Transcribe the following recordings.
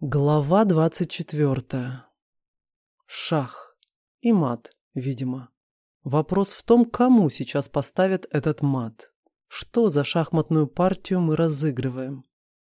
Глава двадцать четвертая. Шах. И мат, видимо. Вопрос в том, кому сейчас поставят этот мат. Что за шахматную партию мы разыгрываем?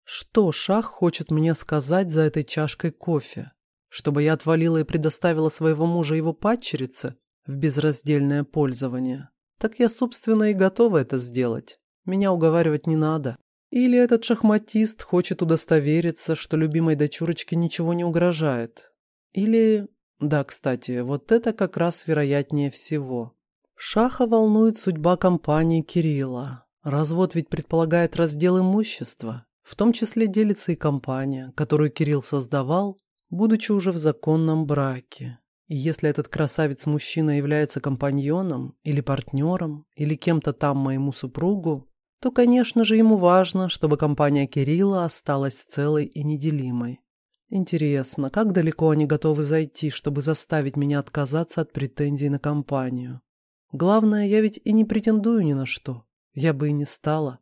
Что Шах хочет мне сказать за этой чашкой кофе? Чтобы я отвалила и предоставила своего мужа его падчерице в безраздельное пользование? Так я, собственно, и готова это сделать. Меня уговаривать не надо. Или этот шахматист хочет удостовериться, что любимой дочурочке ничего не угрожает. Или... Да, кстати, вот это как раз вероятнее всего. Шаха волнует судьба компании Кирилла. Развод ведь предполагает раздел имущества. В том числе делится и компания, которую Кирилл создавал, будучи уже в законном браке. И если этот красавец-мужчина является компаньоном или партнером или кем-то там моему супругу, то, конечно же, ему важно, чтобы компания Кирилла осталась целой и неделимой. Интересно, как далеко они готовы зайти, чтобы заставить меня отказаться от претензий на компанию? Главное, я ведь и не претендую ни на что. Я бы и не стала.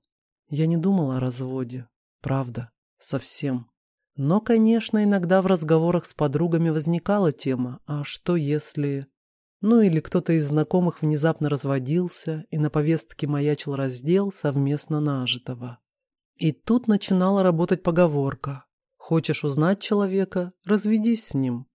Я не думала о разводе. Правда, совсем. Но, конечно, иногда в разговорах с подругами возникала тема «А что если...» Ну или кто-то из знакомых внезапно разводился, и на повестке маячил раздел совместно нажитого. И тут начинала работать поговорка «Хочешь узнать человека? Разведись с ним».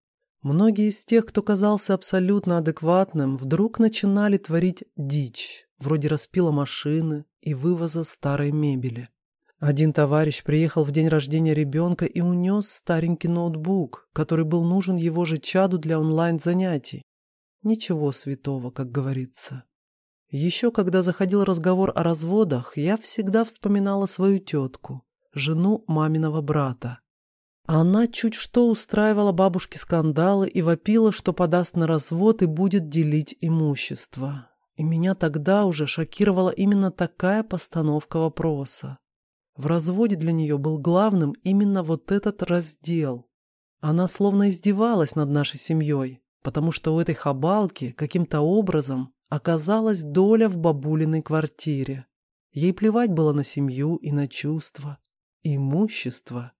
Многие из тех, кто казался абсолютно адекватным, вдруг начинали творить дичь, вроде распила машины и вывоза старой мебели. Один товарищ приехал в день рождения ребенка и унес старенький ноутбук, который был нужен его же чаду для онлайн-занятий. Ничего святого, как говорится. Еще когда заходил разговор о разводах, я всегда вспоминала свою тетку, жену маминого брата. Она чуть что устраивала бабушке скандалы и вопила, что подаст на развод и будет делить имущество. И меня тогда уже шокировала именно такая постановка вопроса. В разводе для нее был главным именно вот этот раздел. Она словно издевалась над нашей семьей, потому что у этой хабалки каким-то образом оказалась доля в бабулиной квартире. Ей плевать было на семью и на чувства, имущество.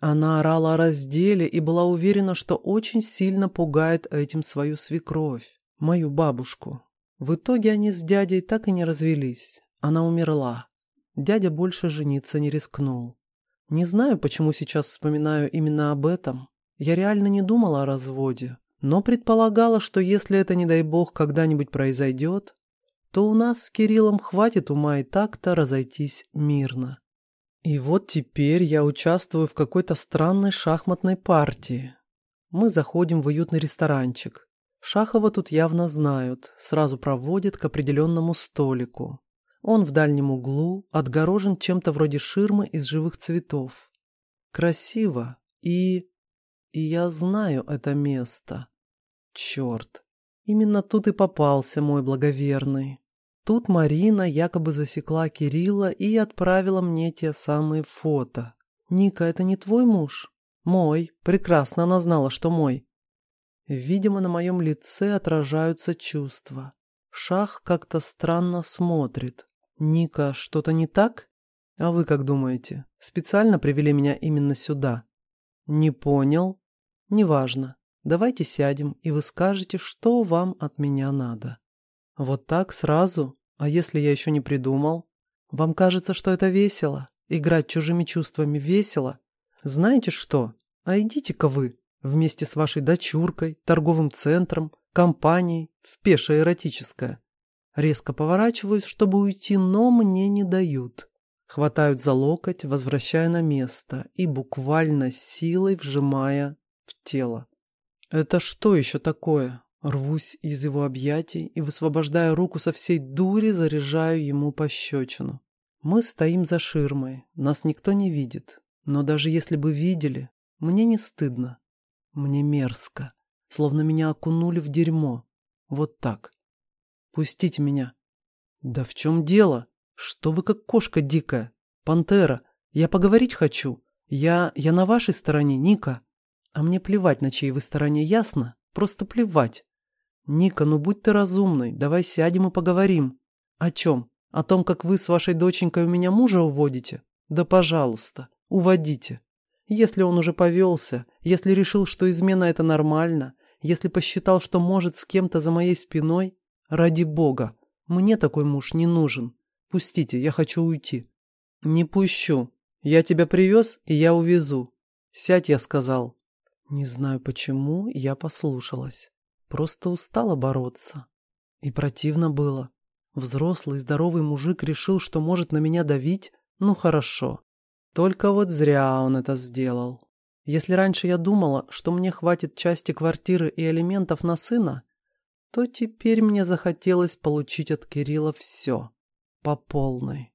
Она орала о разделе и была уверена, что очень сильно пугает этим свою свекровь, мою бабушку. В итоге они с дядей так и не развелись. Она умерла. Дядя больше жениться не рискнул. Не знаю, почему сейчас вспоминаю именно об этом. Я реально не думала о разводе но предполагала, что если это, не дай бог, когда-нибудь произойдет, то у нас с Кириллом хватит ума и так-то разойтись мирно. И вот теперь я участвую в какой-то странной шахматной партии. Мы заходим в уютный ресторанчик. Шахова тут явно знают, сразу проводят к определенному столику. Он в дальнем углу, отгорожен чем-то вроде ширмы из живых цветов. Красиво и... И я знаю это место. Черт, именно тут и попался мой благоверный. Тут Марина якобы засекла Кирилла и отправила мне те самые фото. «Ника, это не твой муж?» «Мой. Прекрасно она знала, что мой». Видимо, на моем лице отражаются чувства. Шах как-то странно смотрит. «Ника, что-то не так?» «А вы как думаете? Специально привели меня именно сюда?» «Не понял?» «Неважно. Давайте сядем, и вы скажете, что вам от меня надо. Вот так сразу? А если я еще не придумал? Вам кажется, что это весело? Играть чужими чувствами весело? Знаете что? А идите-ка вы вместе с вашей дочуркой, торговым центром, компанией в пешее эротическое. Резко поворачиваюсь, чтобы уйти, но мне не дают. Хватают за локоть, возвращая на место и буквально силой вжимая в тело. Это что еще такое? Рвусь из его объятий и, высвобождая руку со всей дури, заряжаю ему пощечину. Мы стоим за ширмой, нас никто не видит. Но даже если бы видели, мне не стыдно. Мне мерзко, словно меня окунули в дерьмо. Вот так. Пустите меня. Да в чем дело? Что вы как кошка дикая? Пантера, я поговорить хочу. Я... я на вашей стороне, Ника. А мне плевать, на чьей вы стороне, ясно? Просто плевать. Ника, ну будь ты разумной, давай сядем и поговорим. О чем? О том, как вы с вашей доченькой у меня мужа уводите? Да пожалуйста, уводите. Если он уже повелся, если решил, что измена это нормально, если посчитал, что может с кем-то за моей спиной, ради бога, мне такой муж не нужен. Пустите, я хочу уйти. Не пущу. Я тебя привез, и я увезу. Сядь, я сказал. Не знаю почему, я послушалась. Просто устала бороться. И противно было. Взрослый здоровый мужик решил, что может на меня давить? Ну хорошо. Только вот зря он это сделал. Если раньше я думала, что мне хватит части квартиры и элементов на сына, то теперь мне захотелось получить от Кирилла все. По полной.